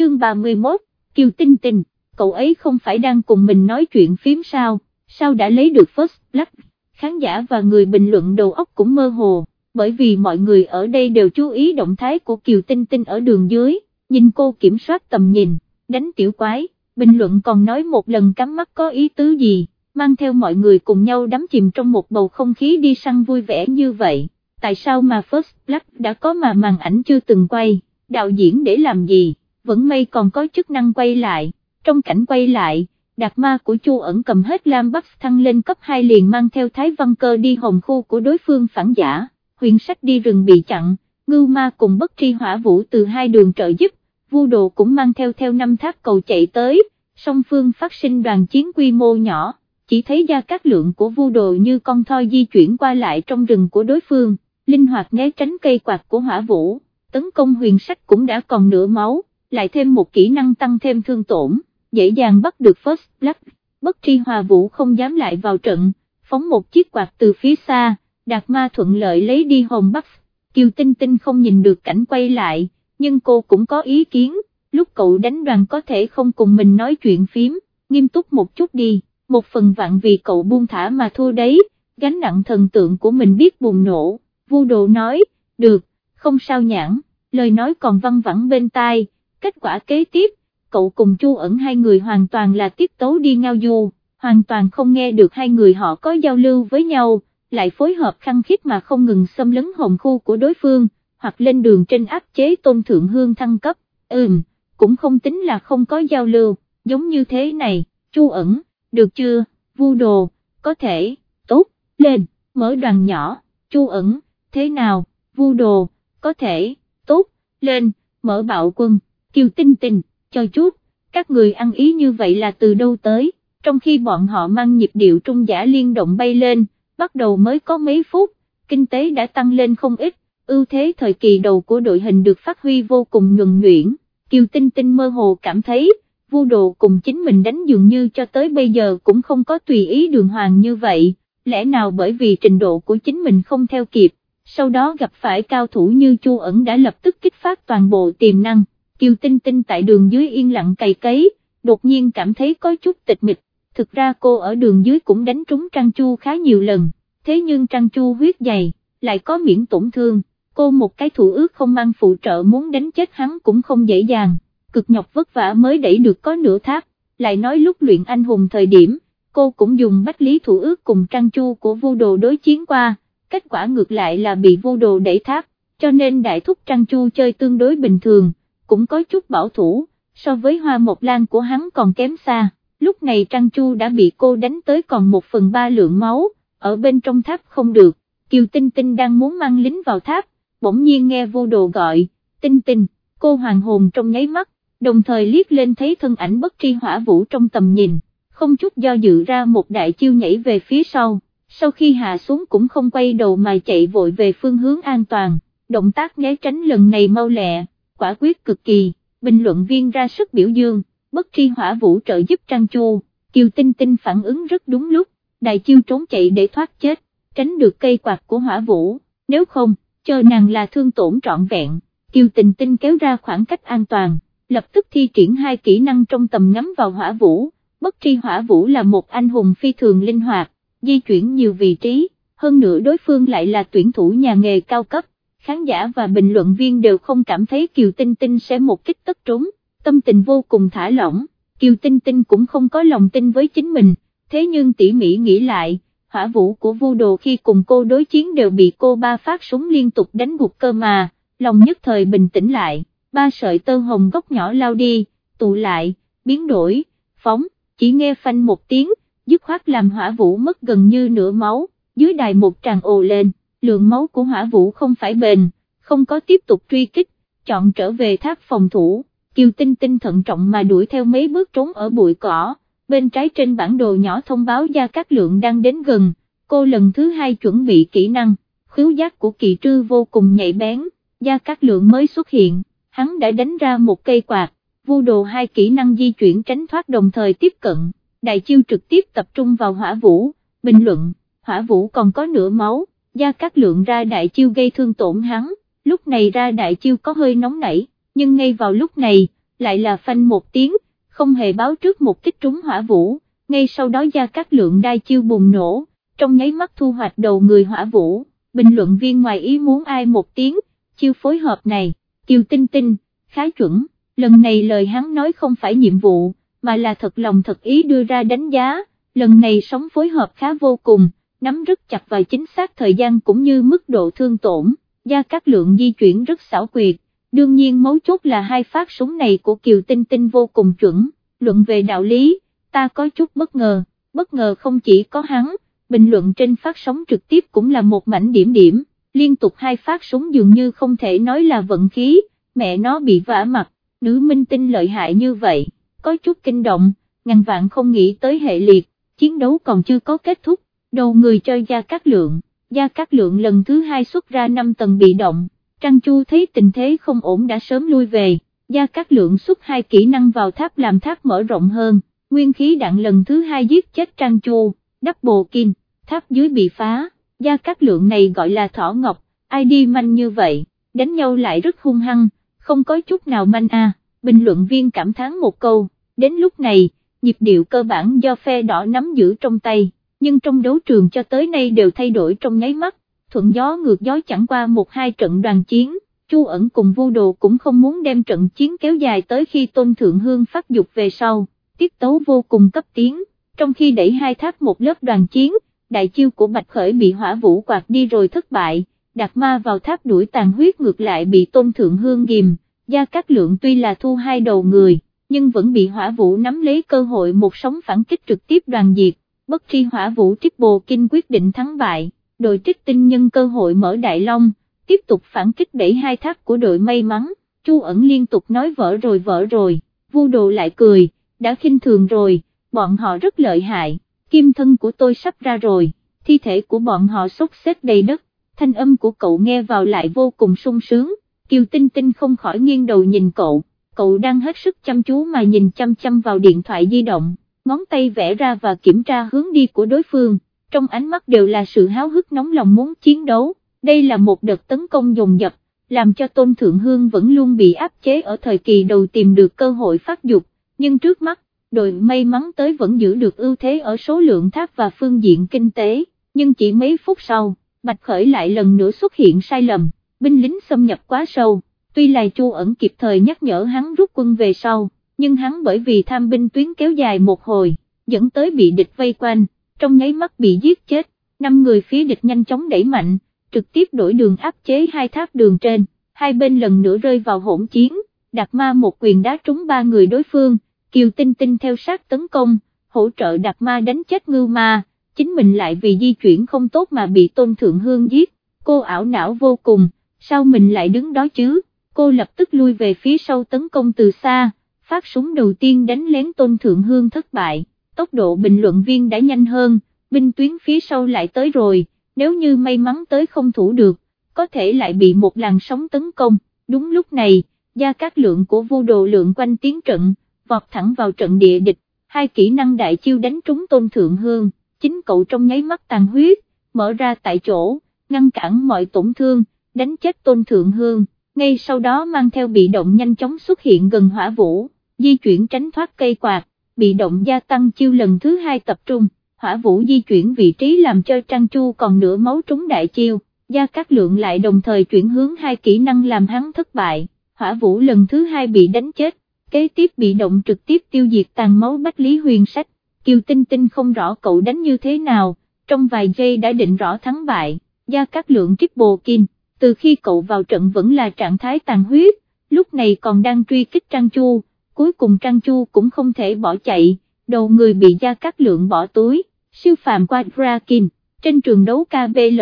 chương 31, Kiều Tinh Tinh, cậu ấy không phải đang cùng mình nói chuyện phím sao, sao đã lấy được first black, khán giả và người bình luận đầu óc cũng mơ hồ, bởi vì mọi người ở đây đều chú ý động thái của Kiều Tinh Tinh ở đường dưới, nhìn cô kiểm soát tầm nhìn, đánh tiểu quái, bình luận còn nói một lần cắm mắt có ý tứ gì, mang theo mọi người cùng nhau đắm chìm trong một bầu không khí đi săn vui vẻ như vậy, tại sao mà First Black đã có mà màn ảnh chưa từng quay, đạo diễn để làm gì, vẫn may còn có chức năng quay lại, trong cảnh quay lại, đạt ma của Chu ẩn cầm hết Lam Bắc thăng lên cấp 2 liền mang theo Thái Văn Cơ đi hồng khu của đối phương phản giả, huyền sách đi rừng bị chặn, ngưu ma cùng bất tri hỏa vũ từ hai đường trợ giúp, vu đồ cũng mang theo theo năm tháp cầu chạy tới, song phương phát sinh đoàn chiến quy mô nhỏ, chỉ thấy ra cát lượng của vu đồ như con thoi di chuyển qua lại trong rừng của đối phương, linh hoạt né tránh cây quạt của hỏa vũ, tấn công huyền sách cũng đã còn nửa máu, lại thêm một kỹ năng tăng thêm thương tổn, dễ dàng bắt được First Black, bất tri hòa vũ không dám lại vào trận, phóng một chiếc quạt từ phía xa, đạt ma thuận lợi lấy đi hồn bắc, Kiều Tinh Tinh không nhìn được cảnh quay lại, nhưng cô cũng có ý kiến, lúc cậu đánh đoàn có thể không cùng mình nói chuyện phím, nghiêm túc một chút đi, một phần vạn vì cậu buông thả mà thua đấy, gánh nặng thần tượng của mình biết bùng nổ, vu đồ nói, được, không sao nhãn, lời nói còn văng vẳng bên tai, kết quả kế tiếp, cậu cùng Chu ẩn hai người hoàn toàn là tiết tấu đi ngao du, hoàn toàn không nghe được hai người họ có giao lưu với nhau, lại phối hợp khăng khít mà không ngừng xâm lấn hồn khu của đối phương, hoặc lên đường trên áp chế tôn thượng hương thăng cấp, ừm, cũng không tính là không có giao lưu, giống như thế này, Chu ẩn, được chưa, vu đồ, có thể, tốt, lên, mở đoàn nhỏ, Chu ẩn, thế nào, vu đồ, có thể, tốt, lên, mở bạo quân, kiều tinh tinh, cho chút, các người ăn ý như vậy là từ đâu tới, trong khi bọn họ mang nhịp điệu trung giả liên động bay lên, bắt đầu mới có mấy phút, kinh tế đã tăng lên không ít, ưu thế thời kỳ đầu của đội hình được phát huy vô cùng nhuần nhuyễn, Kiều Tinh Tinh mơ hồ cảm thấy, vu đồ cùng chính mình đánh dường như cho tới bây giờ cũng không có tùy ý đường hoàng như vậy, lẽ nào bởi vì trình độ của chính mình không theo kịp, sau đó gặp phải cao thủ như Chu ẩn đã lập tức kích phát toàn bộ tiềm năng, Kiều Tinh Tinh tại đường dưới yên lặng cày cấy, đột nhiên cảm thấy có chút tịch mịch, thực ra cô ở đường dưới cũng đánh trúng Trang Chu khá nhiều lần, thế nhưng Trang Chu huyết dày, lại có miễn tổn thương, cô một cái thủ ước không mang phụ trợ muốn đánh chết hắn cũng không dễ dàng, cực nhọc vất vả mới đẩy được có nửa tháp, lại nói lúc luyện anh hùng thời điểm, cô cũng dùng bách lý thủ ước cùng Trang Chu của vô đồ đối chiến qua, kết quả ngược lại là bị vô đồ đẩy tháp, cho nên đại thúc Trang Chu chơi tương đối bình thường, cũng có chút bảo thủ, so với hoa một lan của hắn còn kém xa, lúc này Trang Chu đã bị cô đánh tới còn một phần ba lượng máu, ở bên trong tháp không được, Kiều Tinh Tinh đang muốn mang lính vào tháp, bỗng nhiên nghe vô đồ gọi, Tinh Tinh, cô hoàng hồn trong nháy mắt, đồng thời liếc lên thấy thân ảnh bất tri hỏa vũ trong tầm nhìn, không chút do dự ra một đại chiêu nhảy về phía sau, sau khi hạ xuống cũng không quay đầu mà chạy vội về phương hướng an toàn, động tác né tránh lần này mau lẹ, quả quyết cực kỳ, bình luận viên ra sức biểu dương, bất tri hỏa vũ trợ giúp Trang Chu, Kiều Tinh Tinh phản ứng rất đúng lúc, đại chiêu trốn chạy để thoát chết, tránh được cây quạt của hỏa vũ, nếu không, chờ nàng là thương tổn trọn vẹn, Kiều Tinh Tinh kéo ra khoảng cách an toàn, lập tức thi triển hai kỹ năng trong tầm ngắm vào hỏa vũ, bất tri hỏa vũ là một anh hùng phi thường linh hoạt, di chuyển nhiều vị trí, hơn nữa đối phương lại là tuyển thủ nhà nghề cao cấp, khán giả và bình luận viên đều không cảm thấy Kiều Tinh Tinh sẽ một kích tất trúng, tâm tình vô cùng thả lỏng, Kiều Tinh Tinh cũng không có lòng tin với chính mình, thế nhưng tỉ mỉ nghĩ lại, hỏa vũ của vu đồ khi cùng cô đối chiến đều bị cô ba phát súng liên tục đánh gục cơ mà, lòng nhất thời bình tĩnh lại, ba sợi tơ hồng gốc nhỏ lao đi, tụ lại, biến đổi, phóng, chỉ nghe phanh một tiếng, dứt khoát làm hỏa vũ mất gần như nửa máu, dưới đài một tràng ồ lên lượng máu của hỏa vũ không phải bền, không có tiếp tục truy kích, chọn trở về tháp phòng thủ, Kiều Tinh Tinh thận trọng mà đuổi theo mấy bước trốn ở bụi cỏ, bên trái trên bản đồ nhỏ thông báo Gia Cát Lượng đang đến gần, cô lần thứ hai chuẩn bị kỹ năng, khứu giác của kỳ trư vô cùng nhạy bén, Gia Cát Lượng mới xuất hiện, hắn đã đánh ra một cây quạt, vu đồ hai kỹ năng di chuyển tránh thoát đồng thời tiếp cận, đại chiêu trực tiếp tập trung vào hỏa vũ, bình luận, hỏa vũ còn có nửa máu. Gia Cát Lượng ra đại chiêu gây thương tổn hắn, lúc này ra đại chiêu có hơi nóng nảy, nhưng ngay vào lúc này, lại là phanh một tiếng, không hề báo trước một kích trúng hỏa vũ, ngay sau đó Gia Cát Lượng đai chiêu bùng nổ, trong nháy mắt thu hoạch đầu người hỏa vũ, bình luận viên ngoài ý muốn ai một tiếng, chiêu phối hợp này, Kiều Tinh Tinh, khá chuẩn, lần này lời hắn nói không phải nhiệm vụ, mà là thật lòng thật ý đưa ra đánh giá, lần này sống phối hợp khá vô cùng, nắm rất chặt và chính xác thời gian cũng như mức độ thương tổn, Gia Cát Lượng di chuyển rất xảo quyệt, đương nhiên mấu chốt là hai phát súng này của Kiều Tinh Tinh vô cùng chuẩn, luận về đạo lý, ta có chút bất ngờ, bất ngờ không chỉ có hắn, bình luận trên phát sóng trực tiếp cũng là một mảnh điểm điểm, liên tục hai phát súng dường như không thể nói là vận khí, mẹ nó bị vả mặt, nữ minh tinh lợi hại như vậy, có chút kinh động, ngàn vạn không nghĩ tới hệ liệt, chiến đấu còn chưa có kết thúc, đầu người chơi Gia Cát Lượng, Gia Cát Lượng lần thứ hai xuất ra 5 tầng bị động, Trăng Chu thấy tình thế không ổn đã sớm lui về, Gia Cát Lượng xuất hai kỹ năng vào tháp làm tháp mở rộng hơn, nguyên khí đạn lần thứ hai giết chết Trăng Chu, double kill, tháp dưới bị phá, Gia Cát Lượng này gọi là thỏ ngọc, ai đi manh như vậy, đánh nhau lại rất hung hăng, không có chút nào manh a. bình luận viên cảm thán một câu, đến lúc này, nhịp điệu cơ bản do phe đỏ nắm giữ trong tay nhưng trong đấu trường cho tới nay đều thay đổi trong nháy mắt, thuận gió ngược gió chẳng qua một hai trận đoàn chiến, Chu ẩn cùng vô đồ cũng không muốn đem trận chiến kéo dài tới khi tôn thượng hương phát dục về sau, tiết tấu vô cùng cấp tiến, trong khi đẩy hai tháp một lớp đoàn chiến, đại chiêu của Bạch Khởi bị hỏa vũ quạt đi rồi thất bại, đạt ma vào tháp đuổi tàn huyết ngược lại bị tôn thượng hương ghim, gia cát lượng tuy là thu hai đầu người, nhưng vẫn bị hỏa vũ nắm lấy cơ hội một sóng phản kích trực tiếp đoàn diệt, bất tri hỏa vũ triple kinh quyết định thắng bại, đội trích tinh nhân cơ hội mở đại long, tiếp tục phản kích đẩy hai tháp của đội may mắn, Chu ẩn liên tục nói vỡ rồi vỡ rồi, vu đồ lại cười, đã khinh thường rồi, bọn họ rất lợi hại, kim thân của tôi sắp ra rồi, thi thể của bọn họ xúc xếp đầy đất, thanh âm của cậu nghe vào lại vô cùng sung sướng, Kiều Tinh Tinh không khỏi nghiêng đầu nhìn cậu, cậu đang hết sức chăm chú mà nhìn chăm chăm vào điện thoại di động, ngón tay vẽ ra và kiểm tra hướng đi của đối phương, trong ánh mắt đều là sự háo hức nóng lòng muốn chiến đấu, đây là một đợt tấn công dồn dập, làm cho Tôn Thượng Hương vẫn luôn bị áp chế ở thời kỳ đầu tìm được cơ hội phát dục, nhưng trước mắt, đội may mắn tới vẫn giữ được ưu thế ở số lượng tháp và phương diện kinh tế, nhưng chỉ mấy phút sau, Bạch Khởi lại lần nữa xuất hiện sai lầm, binh lính xâm nhập quá sâu, tuy là Chu ẩn kịp thời nhắc nhở hắn rút quân về sau nhưng hắn bởi vì tham binh tuyến kéo dài một hồi, dẫn tới bị địch vây quanh, trong nháy mắt bị giết chết, năm người phía địch nhanh chóng đẩy mạnh, trực tiếp đổi đường áp chế hai tháp đường trên, hai bên lần nữa rơi vào hỗn chiến, đạt ma một quyền đá trúng ba người đối phương, Kiều Tinh Tinh theo sát tấn công, hỗ trợ đạt ma đánh chết ngưu ma, chính mình lại vì di chuyển không tốt mà bị tôn thượng hương giết, cô ảo não vô cùng, sao mình lại đứng đó chứ, cô lập tức lui về phía sau tấn công từ xa phát súng đầu tiên đánh lén tôn thượng hương thất bại, tốc độ bình luận viên đã nhanh hơn, binh tuyến phía sau lại tới rồi, nếu như may mắn tới không thủ được, có thể lại bị một làn sóng tấn công, đúng lúc này, gia các lượng của vô đồ lượng quanh tiến trận, vọt thẳng vào trận địa địch, hai kỹ năng đại chiêu đánh trúng tôn thượng hương, chính cậu trong nháy mắt tàn huyết, mở ra tại chỗ, ngăn cản mọi tổn thương, đánh chết tôn thượng hương, ngay sau đó mang theo bị động nhanh chóng xuất hiện gần hỏa vũ di chuyển tránh thoát cây quạt, bị động gia tăng chiêu lần thứ hai tập trung, hỏa vũ di chuyển vị trí làm cho Trang Chu còn nửa máu trúng đại chiêu, gia cát lượng lại đồng thời chuyển hướng hai kỹ năng làm hắn thất bại, hỏa vũ lần thứ hai bị đánh chết, kế tiếp bị động trực tiếp tiêu diệt tàn máu Bách Lý Huyền Sách, Kiều Tinh Tinh không rõ cậu đánh như thế nào, trong vài giây đã định rõ thắng bại, gia cát lượng triple kill, từ khi cậu vào trận vẫn là trạng thái tàn huyết, lúc này còn đang truy kích Trang Chu cuối cùng Trang Chu cũng không thể bỏ chạy, đầu người bị Gia Cát Lượng bỏ túi, siêu phàm qua Drakin, trên trường đấu KBL,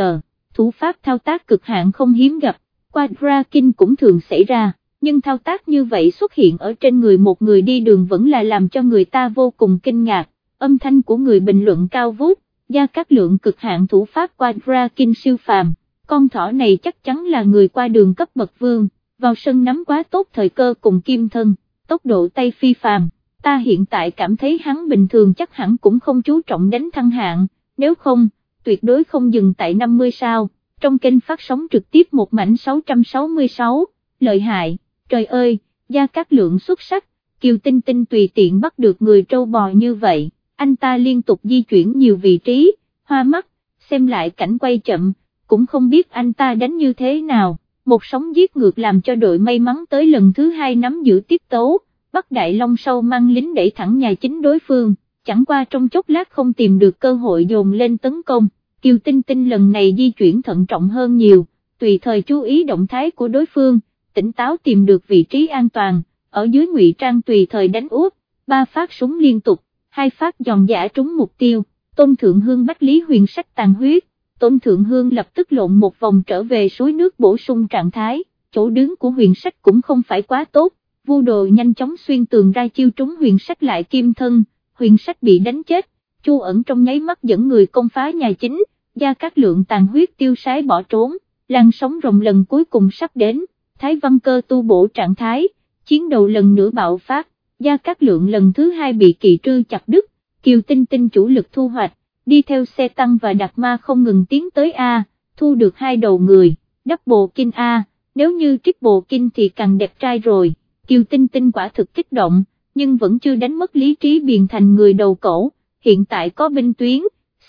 thủ pháp thao tác cực hạn không hiếm gặp, qua Drakin cũng thường xảy ra, nhưng thao tác như vậy xuất hiện ở trên người một người đi đường vẫn là làm cho người ta vô cùng kinh ngạc, âm thanh của người bình luận cao vút, Gia Cát Lượng cực hạn thủ pháp qua Drakin siêu phàm, con thỏ này chắc chắn là người qua đường cấp bậc vương, vào sân nắm quá tốt thời cơ cùng kim thân tốc độ tay phi phàm, ta hiện tại cảm thấy hắn bình thường chắc hẳn cũng không chú trọng đánh thăng hạng, nếu không, tuyệt đối không dừng tại 50 sao, trong kênh phát sóng trực tiếp một mảnh 666, lợi hại, trời ơi, gia cát lượng xuất sắc, Kiều Tinh Tinh tùy tiện bắt được người trâu bò như vậy, anh ta liên tục di chuyển nhiều vị trí, hoa mắt, xem lại cảnh quay chậm, cũng không biết anh ta đánh như thế nào, một sóng giết ngược làm cho đội may mắn tới lần thứ hai nắm giữ tiết tấu, bắt Đại Long sâu mang lính đẩy thẳng nhà chính đối phương, chẳng qua trong chốc lát không tìm được cơ hội dồn lên tấn công, Kiều Tinh Tinh lần này di chuyển thận trọng hơn nhiều, tùy thời chú ý động thái của đối phương, tỉnh táo tìm được vị trí an toàn, ở dưới ngụy trang tùy thời đánh úp, ba phát súng liên tục, hai phát giòn giả trúng mục tiêu, tôn thượng hương bách lý huyền sách tàn huyết, tôn thượng hương lập tức lộn một vòng trở về suối nước bổ sung trạng thái, chỗ đứng của huyền sách cũng không phải quá tốt, vu đồ nhanh chóng xuyên tường ra chiêu trúng huyền sách lại kim thân, huyền sách bị đánh chết, chu ẩn trong nháy mắt dẫn người công phá nhà chính, gia các lượng tàn huyết tiêu sái bỏ trốn, làn sóng rồng lần cuối cùng sắp đến, thái văn cơ tu bổ trạng thái, chiến đầu lần nữa bạo phát, gia các lượng lần thứ hai bị kỳ trư chặt đứt, kiều tinh tinh chủ lực thu hoạch, đi theo xe tăng và đạt ma không ngừng tiến tới A, thu được hai đầu người, đắp bộ kinh A, nếu như trích bộ kinh thì càng đẹp trai rồi, kiều tinh tinh quả thực kích động, nhưng vẫn chưa đánh mất lý trí biền thành người đầu cổ, hiện tại có binh tuyến,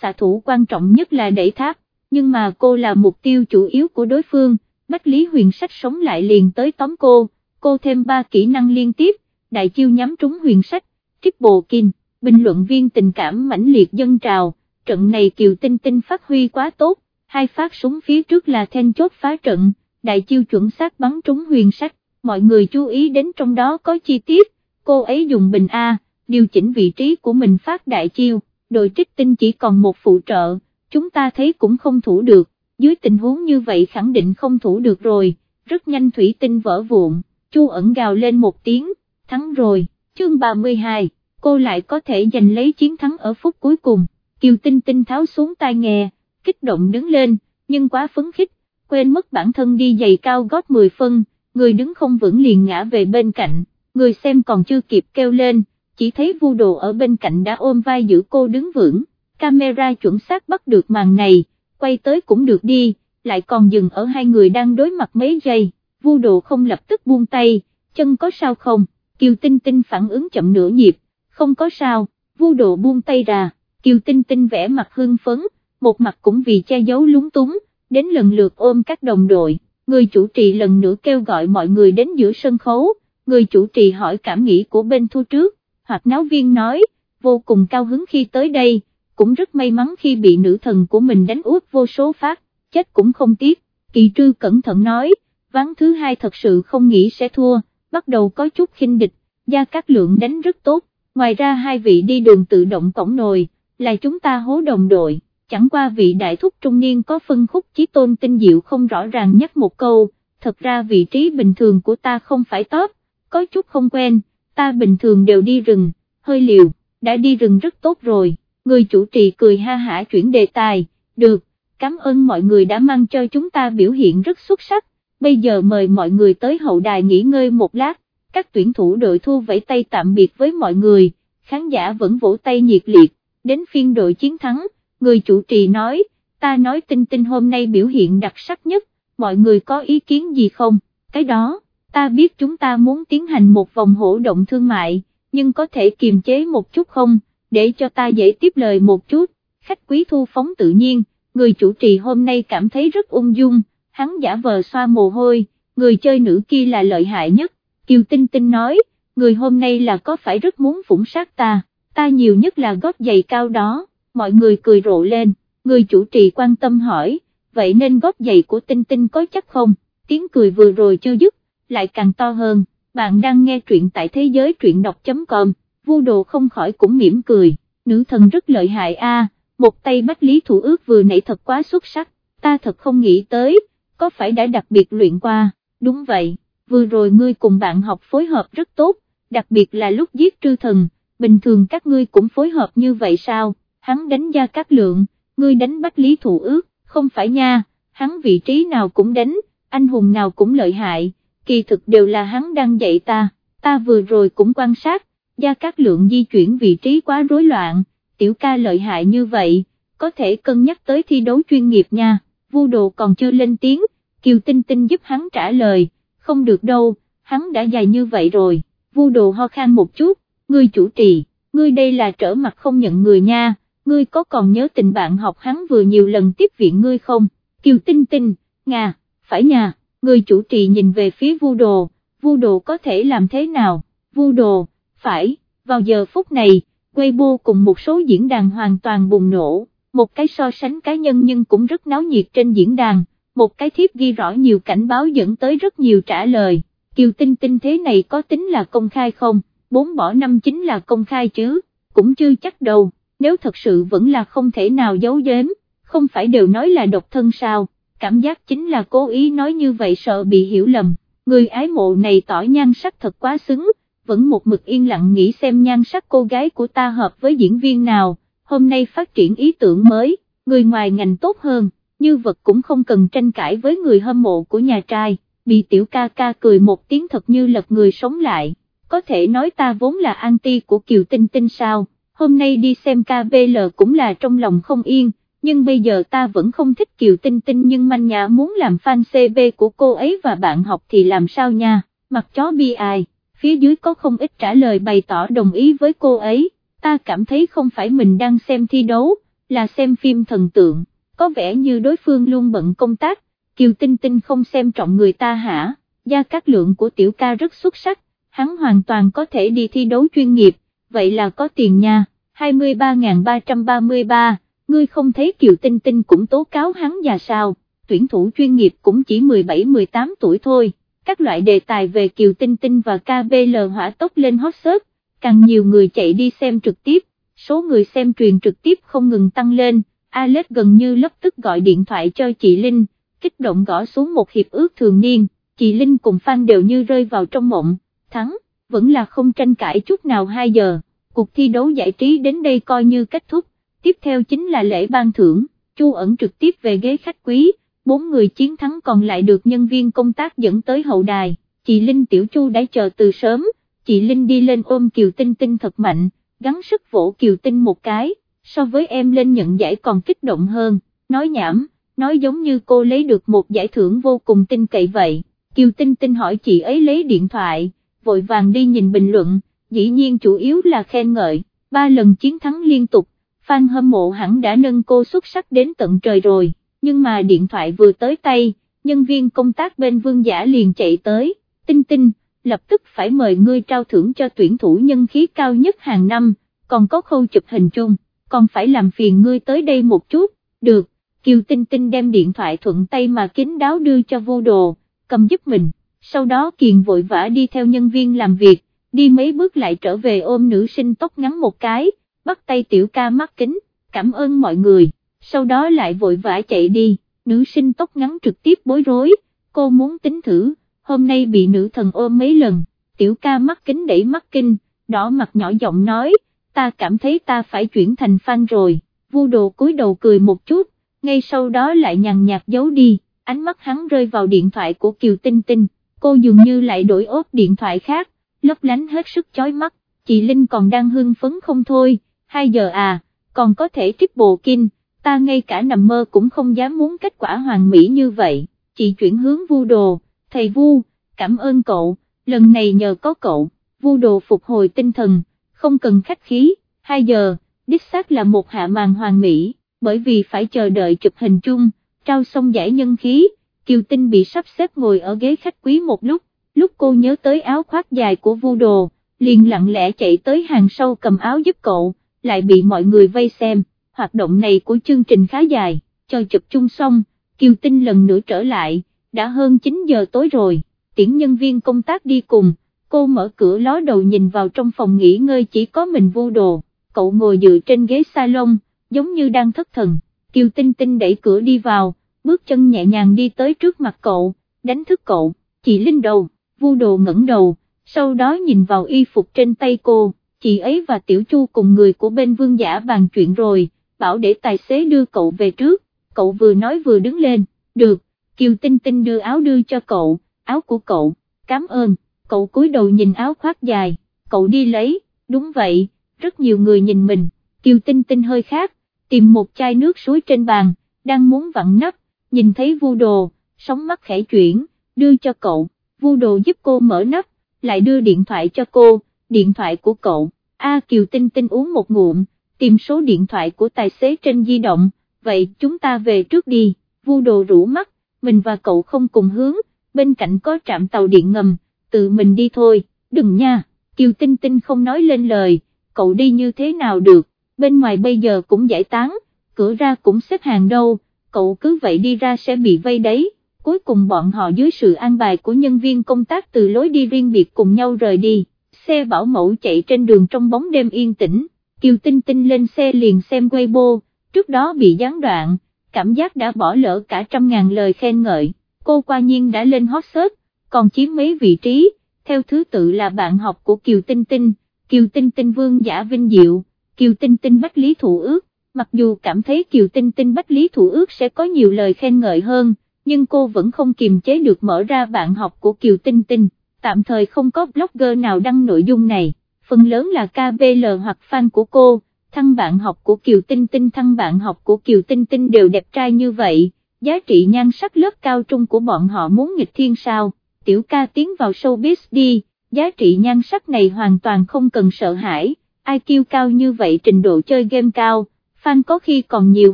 xạ thủ quan trọng nhất là đẩy tháp, nhưng mà cô là mục tiêu chủ yếu của đối phương, Bách Lý Huyền sách sống lại liền tới tóm cô, cô thêm 3 kỹ năng liên tiếp, đại chiêu nhắm trúng huyền sách, triple kinh, bình luận viên tình cảm mãnh liệt dân trào, trận này Kiều Tinh Tinh phát huy quá tốt, hai phát súng phía trước là then chốt phá trận, đại chiêu chuẩn xác bắn trúng huyền sách, mọi người chú ý đến trong đó có chi tiết, cô ấy dùng bình A, điều chỉnh vị trí của mình phát đại chiêu, đội trích tinh chỉ còn một phụ trợ, chúng ta thấy cũng không thủ được, dưới tình huống như vậy khẳng định không thủ được rồi, rất nhanh thủy tinh vỡ vụn, chu ẩn gào lên một tiếng, thắng rồi, chương 32, cô lại có thể giành lấy chiến thắng ở phút cuối cùng, kiều tinh tinh tháo xuống tai nghe, kích động đứng lên, nhưng quá phấn khích, quên mất bản thân đi giày cao gót 10 phân, người đứng không vững liền ngã về bên cạnh, người xem còn chưa kịp kêu lên, chỉ thấy vu đồ ở bên cạnh đã ôm vai giữ cô đứng vững, camera chuẩn xác bắt được màn này, quay tới cũng được đi, lại còn dừng ở hai người đang đối mặt mấy giây, vu đồ không lập tức buông tay, chân có sao không, kiều tinh tinh phản ứng chậm nửa nhịp, không có sao, vu đồ buông tay ra, kiều tinh tinh vẽ mặt hưng phấn, một mặt cũng vì che giấu lúng túng, đến lần lượt ôm các đồng đội, người chủ trì lần nữa kêu gọi mọi người đến giữa sân khấu, người chủ trì hỏi cảm nghĩ của bên thu trước, hoặc náo viên nói, vô cùng cao hứng khi tới đây, cũng rất may mắn khi bị nữ thần của mình đánh úp vô số phát, chết cũng không tiếc, kỳ trư cẩn thận nói, ván thứ hai thật sự không nghĩ sẽ thua, bắt đầu có chút khinh địch, gia các lượng đánh rất tốt, ngoài ra hai vị đi đường tự động cổng nồi, là chúng ta hố đồng đội, chẳng qua vị đại thúc trung niên có phân khúc chí tôn tinh diệu không rõ ràng nhắc một câu, thật ra vị trí bình thường của ta không phải tốt, có chút không quen, ta bình thường đều đi rừng, hơi liều, đã đi rừng rất tốt rồi, người chủ trì cười ha hả chuyển đề tài, được, cảm ơn mọi người đã mang cho chúng ta biểu hiện rất xuất sắc, bây giờ mời mọi người tới hậu đài nghỉ ngơi một lát, các tuyển thủ đội thu vẫy tay tạm biệt với mọi người, khán giả vẫn vỗ tay nhiệt liệt, đến phiên đội chiến thắng, người chủ trì nói, ta nói tinh tinh hôm nay biểu hiện đặc sắc nhất, mọi người có ý kiến gì không, cái đó ta biết chúng ta muốn tiến hành một vòng hỗ động thương mại, nhưng có thể kiềm chế một chút không, để cho ta dễ tiếp lời một chút, khách quý thu phóng tự nhiên, người chủ trì hôm nay cảm thấy rất ung dung, hắn giả vờ xoa mồ hôi, người chơi nữ kia là lợi hại nhất, Kiều Tinh Tinh nói, người hôm nay là có phải rất muốn phủng sát ta, ta nhiều nhất là gót giày cao đó, mọi người cười rộ lên, người chủ trì quan tâm hỏi, vậy nên gót giày của Tinh Tinh có chắc không, tiếng cười vừa rồi chưa dứt, lại càng to hơn, bạn đang nghe truyện tại thế giới truyện đọc.com, vu đồ không khỏi cũng mỉm cười, nữ thần rất lợi hại a, một tay bách lý thủ ước vừa nãy thật quá xuất sắc, ta thật không nghĩ tới, có phải đã đặc biệt luyện qua, đúng vậy, vừa rồi ngươi cùng bạn học phối hợp rất tốt, đặc biệt là lúc giết trư thần, bình thường các ngươi cũng phối hợp như vậy sao, hắn đánh ra các lượng, ngươi đánh bách lý thủ ước, không phải nha, hắn vị trí nào cũng đánh, anh hùng nào cũng lợi hại. Kỳ thực đều là hắn đang dạy ta, ta vừa rồi cũng quan sát, gia các lượng di chuyển vị trí quá rối loạn, tiểu ca lợi hại như vậy, có thể cân nhắc tới thi đấu chuyên nghiệp nha, vu đồ còn chưa lên tiếng, Kiều Tinh Tinh giúp hắn trả lời, không được đâu, hắn đã dài như vậy rồi, vu đồ ho khan một chút, ngươi chủ trì, ngươi đây là trở mặt không nhận người nha, ngươi có còn nhớ tình bạn học hắn vừa nhiều lần tiếp viện ngươi không, kiều tinh tinh, ngà, phải nhà, ngươi chủ trì nhìn về phía vu đồ, vu đồ có thể làm thế nào, vu đồ, phải, vào giờ phút này, Weibo cùng một số diễn đàn hoàn toàn bùng nổ, một cái so sánh cá nhân nhưng cũng rất náo nhiệt trên diễn đàn, một cái thiếp ghi rõ nhiều cảnh báo dẫn tới rất nhiều trả lời, kiều tinh tinh thế này có tính là công khai không, bốn bỏ năm chính là công khai chứ, cũng chưa chắc đâu, nếu thật sự vẫn là không thể nào giấu giếm, không phải đều nói là độc thân sao, cảm giác chính là cố ý nói như vậy sợ bị hiểu lầm, người ái mộ này tỏ nhan sắc thật quá xứng, vẫn một mực yên lặng nghĩ xem nhan sắc cô gái của ta hợp với diễn viên nào, hôm nay phát triển ý tưởng mới, người ngoài ngành tốt hơn, như vật cũng không cần tranh cãi với người hâm mộ của nhà trai, bị tiểu ca ca cười một tiếng thật như lật người sống lại, có thể nói ta vốn là anti của Kiều Tinh Tinh sao, hôm nay đi xem KBL cũng là trong lòng không yên, nhưng bây giờ ta vẫn không thích Kiều Tinh Tinh nhưng manh nhà muốn làm fan CB của cô ấy và bạn học thì làm sao nha, mặt chó bi ai phía dưới có không ít trả lời bày tỏ đồng ý với cô ấy, ta cảm thấy không phải mình đang xem thi đấu, là xem phim thần tượng, có vẻ như đối phương luôn bận công tác, Kiều Tinh Tinh không xem trọng người ta hả, gia cát lượng của tiểu ca rất xuất sắc, hắn hoàn toàn có thể đi thi đấu chuyên nghiệp, vậy là có tiền nha, 23.333, ngươi không thấy Kiều Tinh Tinh cũng tố cáo hắn già sao, tuyển thủ chuyên nghiệp cũng chỉ 17-18 tuổi thôi các loại đề tài về Kiều Tinh Tinh và KBL hỏa tốc lên hot search, càng nhiều người chạy đi xem trực tiếp, số người xem truyền trực tiếp không ngừng tăng lên, Alex gần như lập tức gọi điện thoại cho chị Linh, kích động gõ xuống một hiệp ước thường niên, chị Linh cùng Phan đều như rơi vào trong mộng, thắng, vẫn là không tranh cãi chút nào 2 giờ, cuộc thi đấu giải trí đến đây coi như kết thúc, tiếp theo chính là lễ ban thưởng, Chu ẩn trực tiếp về ghế khách quý, bốn người chiến thắng còn lại được nhân viên công tác dẫn tới hậu đài, chị Linh Tiểu Chu đã chờ từ sớm, chị Linh đi lên ôm Kiều Tinh Tinh thật mạnh, gắn sức vỗ Kiều Tinh một cái, so với em lên nhận giải còn kích động hơn, nói nhảm, nói giống như cô lấy được một giải thưởng vô cùng tin cậy vậy, Kiều Tinh Tinh hỏi chị ấy lấy điện thoại, vội vàng đi nhìn bình luận, dĩ nhiên chủ yếu là khen ngợi, ba lần chiến thắng liên tục, fan hâm mộ hẳn đã nâng cô xuất sắc đến tận trời rồi nhưng mà điện thoại vừa tới tay, nhân viên công tác bên vương giả liền chạy tới, tinh tinh, lập tức phải mời ngươi trao thưởng cho tuyển thủ nhân khí cao nhất hàng năm, còn có khâu chụp hình chung, còn phải làm phiền ngươi tới đây một chút, được, Kiều Tinh Tinh đem điện thoại thuận tay mà kín đáo đưa cho vô đồ, cầm giúp mình, sau đó Kiền vội vã đi theo nhân viên làm việc, đi mấy bước lại trở về ôm nữ sinh tóc ngắn một cái, bắt tay tiểu ca mắt kính, cảm ơn mọi người. Sau đó lại vội vã chạy đi, nữ sinh tóc ngắn trực tiếp bối rối, cô muốn tính thử, hôm nay bị nữ thần ôm mấy lần, tiểu ca mắt kính đẩy mắt kinh, đỏ mặt nhỏ giọng nói, ta cảm thấy ta phải chuyển thành fan rồi, vu đồ cúi đầu cười một chút, ngay sau đó lại nhằn nhạt giấu đi, ánh mắt hắn rơi vào điện thoại của Kiều Tinh Tinh, cô dường như lại đổi ốp điện thoại khác, lấp lánh hết sức chói mắt, chị Linh còn đang hưng phấn không thôi, 2 giờ à, còn có thể triple kinh ta ngay cả nằm mơ cũng không dám muốn kết quả hoàn mỹ như vậy, chị chuyển hướng vu đồ, thầy vu, cảm ơn cậu, lần này nhờ có cậu, vu đồ phục hồi tinh thần, không cần khách khí, 2 giờ, đích xác là một hạ màn hoàn mỹ, bởi vì phải chờ đợi chụp hình chung, trao xong giải nhân khí, Kiều Tinh bị sắp xếp ngồi ở ghế khách quý một lúc, lúc cô nhớ tới áo khoác dài của vu đồ, liền lặng lẽ chạy tới hàng sau cầm áo giúp cậu, lại bị mọi người vây xem. Hoạt động này của chương trình khá dài, cho chụp chung xong, Kiều Tinh lần nữa trở lại, đã hơn 9 giờ tối rồi, tiễn nhân viên công tác đi cùng, cô mở cửa ló đầu nhìn vào trong phòng nghỉ ngơi chỉ có mình vô đồ, cậu ngồi dựa trên ghế salon, giống như đang thất thần, Kiều Tinh Tinh đẩy cửa đi vào, bước chân nhẹ nhàng đi tới trước mặt cậu, đánh thức cậu, chị Linh đầu, vu đồ ngẩng đầu, sau đó nhìn vào y phục trên tay cô, chị ấy và Tiểu Chu cùng người của bên vương giả bàn chuyện rồi bảo để tài xế đưa cậu về trước, cậu vừa nói vừa đứng lên, được, Kiều Tinh Tinh đưa áo đưa cho cậu, áo của cậu, cảm ơn, cậu cúi đầu nhìn áo khoác dài, cậu đi lấy, đúng vậy, rất nhiều người nhìn mình, Kiều Tinh Tinh hơi khác, tìm một chai nước suối trên bàn, đang muốn vặn nắp, nhìn thấy vu đồ, sóng mắt khẽ chuyển, đưa cho cậu, vu đồ giúp cô mở nắp, lại đưa điện thoại cho cô, điện thoại của cậu, A Kiều Tinh Tinh uống một ngụm, tìm số điện thoại của tài xế trên di động, vậy chúng ta về trước đi, vu đồ rủ mắt, mình và cậu không cùng hướng, bên cạnh có trạm tàu điện ngầm, tự mình đi thôi, đừng nha, Kiều Tinh Tinh không nói lên lời, cậu đi như thế nào được, bên ngoài bây giờ cũng giải tán, cửa ra cũng xếp hàng đâu, cậu cứ vậy đi ra sẽ bị vây đấy, cuối cùng bọn họ dưới sự an bài của nhân viên công tác từ lối đi riêng biệt cùng nhau rời đi, xe bảo mẫu chạy trên đường trong bóng đêm yên tĩnh, Kiều Tinh Tinh lên xe liền xem Weibo, trước đó bị gián đoạn, cảm giác đã bỏ lỡ cả trăm ngàn lời khen ngợi, cô qua nhiên đã lên hot search, còn chiếm mấy vị trí, theo thứ tự là bạn học của Kiều Tinh Tinh, Kiều Tinh Tinh Vương Giả Vinh Diệu, Kiều Tinh Tinh Bách Lý Thủ Ước, mặc dù cảm thấy Kiều Tinh Tinh Bách Lý Thủ Ước sẽ có nhiều lời khen ngợi hơn, nhưng cô vẫn không kiềm chế được mở ra bạn học của Kiều Tinh Tinh, tạm thời không có blogger nào đăng nội dung này, phần lớn là KBL hoặc fan của cô, thăng bạn học của Kiều Tinh Tinh thăng bạn học của Kiều Tinh Tinh đều đẹp trai như vậy, giá trị nhan sắc lớp cao trung của bọn họ muốn nghịch thiên sao, tiểu ca tiến vào showbiz đi, giá trị nhan sắc này hoàn toàn không cần sợ hãi, IQ cao như vậy trình độ chơi game cao, fan có khi còn nhiều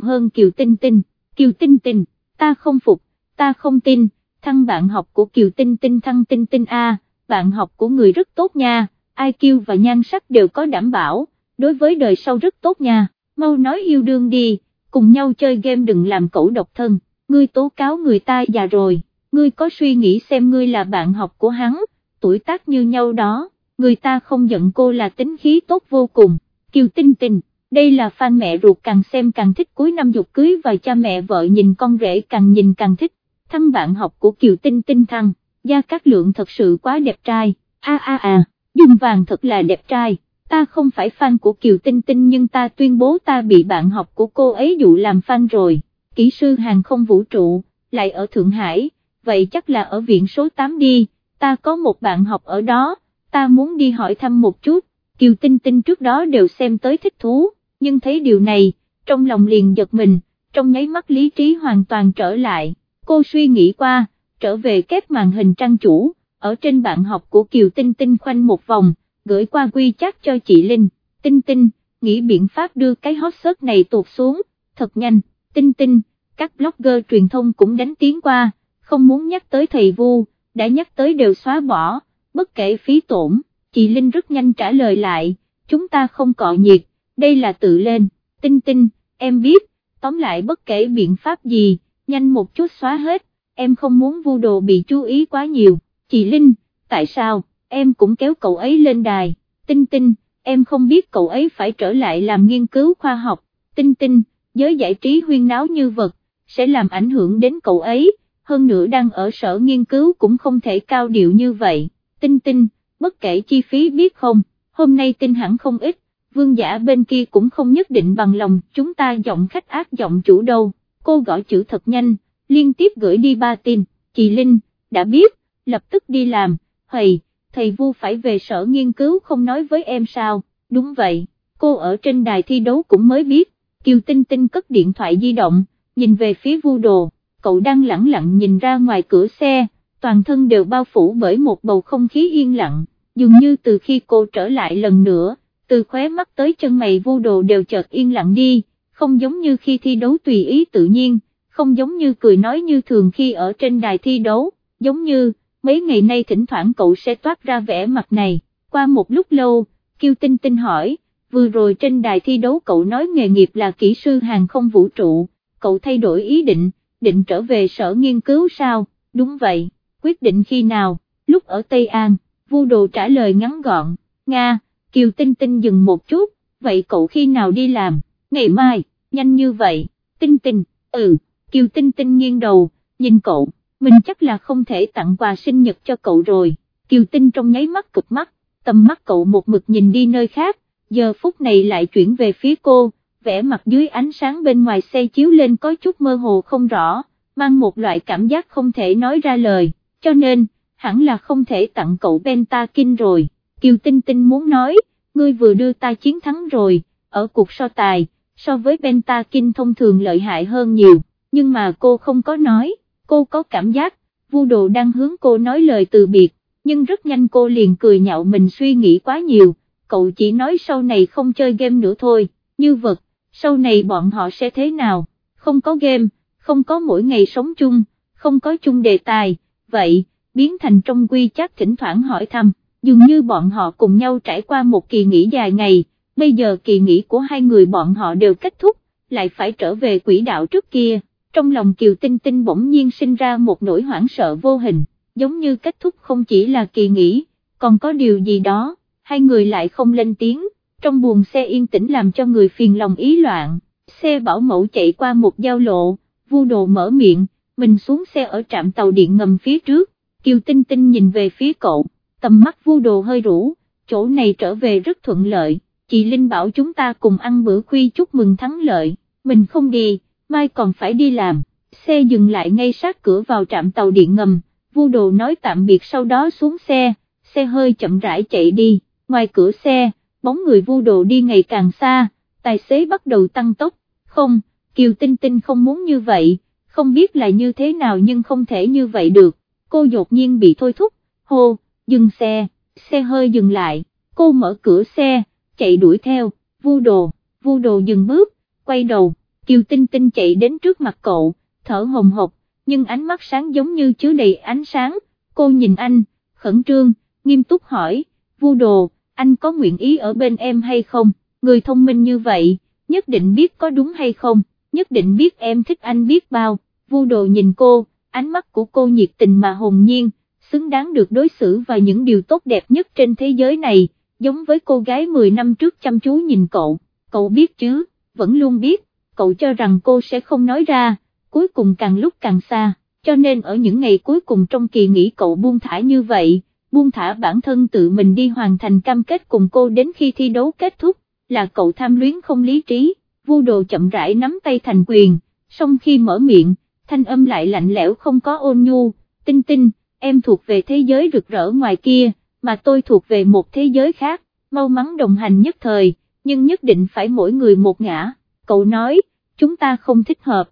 hơn Kiều Tinh Tinh, Kiều Tinh Tinh, ta không phục, ta không tin, thăng bạn học của Kiều Tinh Tinh thăng Tinh Tinh A, bạn học của người rất tốt nha, IQ và nhan sắc đều có đảm bảo, đối với đời sau rất tốt nha, mau nói yêu đương đi, cùng nhau chơi game đừng làm cẩu độc thân, ngươi tố cáo người ta già rồi, ngươi có suy nghĩ xem ngươi là bạn học của hắn, tuổi tác như nhau đó, người ta không giận cô là tính khí tốt vô cùng, Kiều Tinh Tinh đây là fan mẹ ruột càng xem càng thích cuối năm dục cưới và cha mẹ vợ nhìn con rể càng nhìn càng thích, thăng bạn học của Kiều Tinh Tinh thăng, Gia Cát Lượng thật sự quá đẹp trai, a a a, Dung Vàng thật là đẹp trai, ta không phải fan của Kiều Tinh Tinh nhưng ta tuyên bố ta bị bạn học của cô ấy dụ làm fan rồi, kỹ sư hàng không vũ trụ, lại ở Thượng Hải, vậy chắc là ở viện số 8 đi, ta có một bạn học ở đó, ta muốn đi hỏi thăm một chút, Kiều Tinh Tinh trước đó đều xem tới thích thú nhưng thấy điều này, trong lòng liền giật mình, trong nháy mắt lý trí hoàn toàn trở lại, cô suy nghĩ qua, trở về kép màn hình trang chủ, ở trên bạn học của Kiều Tinh Tinh khoanh một vòng, gửi qua quy chắc cho chị Linh, Tinh Tinh, nghĩ biện pháp đưa cái hot search này tụt xuống, thật nhanh, Tinh Tinh, các blogger truyền thông cũng đánh tiếng qua, không muốn nhắc tới thầy Vu, đã nhắc tới đều xóa bỏ, bất kể phí tổn, chị Linh rất nhanh trả lời lại, chúng ta không cọ nhiệt đây là tự lên, tinh tinh, em biết, tóm lại bất kể biện pháp gì, nhanh một chút xóa hết, em không muốn vu đồ bị chú ý quá nhiều, chị Linh, tại sao, em cũng kéo cậu ấy lên đài, tinh tinh, em không biết cậu ấy phải trở lại làm nghiên cứu khoa học, tinh tinh, giới giải trí huyên náo như vật, sẽ làm ảnh hưởng đến cậu ấy, hơn nữa đang ở sở nghiên cứu cũng không thể cao điệu như vậy, tinh tinh, bất kể chi phí biết không, hôm nay tinh hẳn không ít, vương giả bên kia cũng không nhất định bằng lòng chúng ta giọng khách ác giọng chủ đâu, cô gọi chữ thật nhanh, liên tiếp gửi đi ba tin, chị Linh, đã biết, lập tức đi làm, Thầy, thầy Vu phải về sở nghiên cứu không nói với em sao, đúng vậy, cô ở trên đài thi đấu cũng mới biết, Kiều Tinh Tinh cất điện thoại di động, nhìn về phía Vu Đồ, cậu đang lẳng lặng nhìn ra ngoài cửa xe, toàn thân đều bao phủ bởi một bầu không khí yên lặng, dường như từ khi cô trở lại lần nữa từ khóe mắt tới chân mày vô đồ đều chợt yên lặng đi, không giống như khi thi đấu tùy ý tự nhiên, không giống như cười nói như thường khi ở trên đài thi đấu, giống như, mấy ngày nay thỉnh thoảng cậu sẽ toát ra vẻ mặt này, qua một lúc lâu, Kiêu Tinh Tinh hỏi, vừa rồi trên đài thi đấu cậu nói nghề nghiệp là kỹ sư hàng không vũ trụ, cậu thay đổi ý định, định trở về sở nghiên cứu sao, đúng vậy, quyết định khi nào, lúc ở Tây An, vu đồ trả lời ngắn gọn, Nga Kiều Tinh Tinh dừng một chút, vậy cậu khi nào đi làm, ngày mai, nhanh như vậy, Tinh Tinh, ừ, Kiều Tinh Tinh nghiêng đầu, nhìn cậu, mình chắc là không thể tặng quà sinh nhật cho cậu rồi, Kiều Tinh trong nháy mắt cực mắt, tầm mắt cậu một mực nhìn đi nơi khác, giờ phút này lại chuyển về phía cô, vẽ mặt dưới ánh sáng bên ngoài xe chiếu lên có chút mơ hồ không rõ, mang một loại cảm giác không thể nói ra lời, cho nên, hẳn là không thể tặng cậu Pentakin rồi. Kiều Tinh Tinh muốn nói, ngươi vừa đưa ta chiến thắng rồi, ở cuộc so tài, so với Pentakin thông thường lợi hại hơn nhiều, nhưng mà cô không có nói, cô có cảm giác, vu đồ đang hướng cô nói lời từ biệt, nhưng rất nhanh cô liền cười nhạo mình suy nghĩ quá nhiều, cậu chỉ nói sau này không chơi game nữa thôi, như vật, sau này bọn họ sẽ thế nào, không có game, không có mỗi ngày sống chung, không có chung đề tài, vậy, biến thành trong quy chắc thỉnh thoảng hỏi thăm, dường như bọn họ cùng nhau trải qua một kỳ nghỉ dài ngày, bây giờ kỳ nghỉ của hai người bọn họ đều kết thúc, lại phải trở về quỹ đạo trước kia, trong lòng Kiều Tinh Tinh bỗng nhiên sinh ra một nỗi hoảng sợ vô hình, giống như kết thúc không chỉ là kỳ nghỉ, còn có điều gì đó, hai người lại không lên tiếng, trong buồng xe yên tĩnh làm cho người phiền lòng ý loạn, xe bảo mẫu chạy qua một giao lộ, vu đồ mở miệng, mình xuống xe ở trạm tàu điện ngầm phía trước, Kiều Tinh Tinh nhìn về phía cậu, tầm mắt vu đồ hơi rũ, chỗ này trở về rất thuận lợi, chị Linh bảo chúng ta cùng ăn bữa khuya chúc mừng thắng lợi, mình không đi, mai còn phải đi làm, xe dừng lại ngay sát cửa vào trạm tàu điện ngầm, vu đồ nói tạm biệt sau đó xuống xe, xe hơi chậm rãi chạy đi, ngoài cửa xe, bóng người vu đồ đi ngày càng xa, tài xế bắt đầu tăng tốc, không, Kiều Tinh Tinh không muốn như vậy, không biết là như thế nào nhưng không thể như vậy được, cô dột nhiên bị thôi thúc, hô, dừng xe, xe hơi dừng lại, cô mở cửa xe, chạy đuổi theo, vu đồ, vu đồ dừng bước, quay đầu, Kiều Tinh Tinh chạy đến trước mặt cậu, thở hồng hộc, nhưng ánh mắt sáng giống như chứa đầy ánh sáng, cô nhìn anh, khẩn trương, nghiêm túc hỏi, vu đồ, anh có nguyện ý ở bên em hay không, người thông minh như vậy, nhất định biết có đúng hay không, nhất định biết em thích anh biết bao, vu đồ nhìn cô, ánh mắt của cô nhiệt tình mà hồn nhiên, xứng đáng được đối xử và những điều tốt đẹp nhất trên thế giới này, giống với cô gái 10 năm trước chăm chú nhìn cậu, cậu biết chứ, vẫn luôn biết, cậu cho rằng cô sẽ không nói ra, cuối cùng càng lúc càng xa, cho nên ở những ngày cuối cùng trong kỳ nghỉ cậu buông thả như vậy, buông thả bản thân tự mình đi hoàn thành cam kết cùng cô đến khi thi đấu kết thúc, là cậu tham luyến không lý trí, vu đồ chậm rãi nắm tay thành quyền, song khi mở miệng, thanh âm lại lạnh lẽo không có ôn nhu, tinh tinh, em thuộc về thế giới rực rỡ ngoài kia, mà tôi thuộc về một thế giới khác, mau mắn đồng hành nhất thời, nhưng nhất định phải mỗi người một ngã, cậu nói, chúng ta không thích hợp,